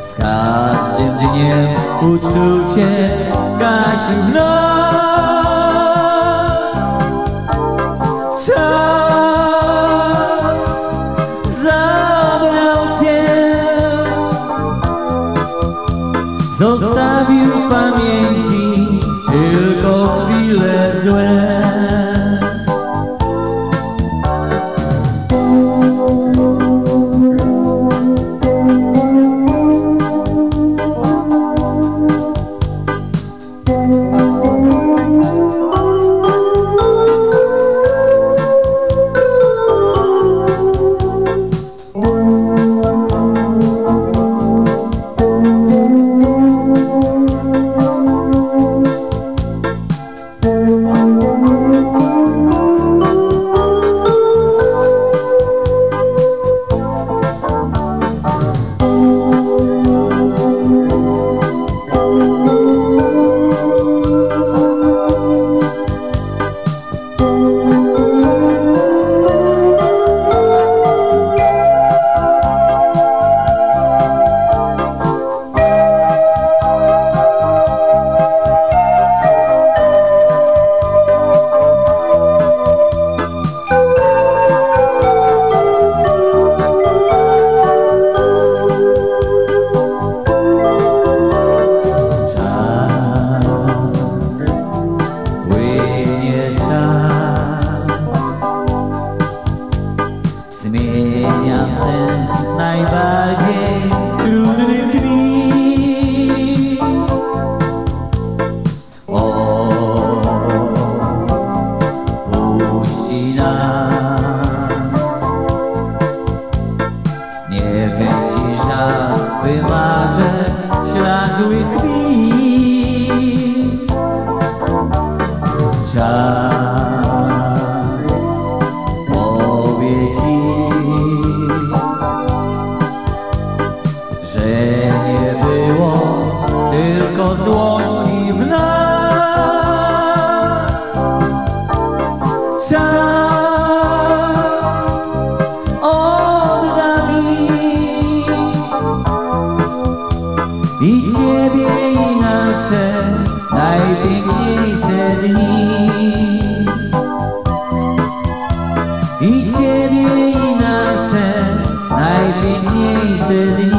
z każdym dniem uczucie gasi w nas. Czas zabrał cię, zostawił w pamięci tylko chwile złe. Sens najbardziej trudnych dni O, puści nas. Nie będzie żal, wymarzę ślad złych chwil. Czas by nie było tylko złości w nas. Czas odda mi i Ciebie i nasze najpiękniejsze dni. I Ciebie i nasze najpiękniejsze dni.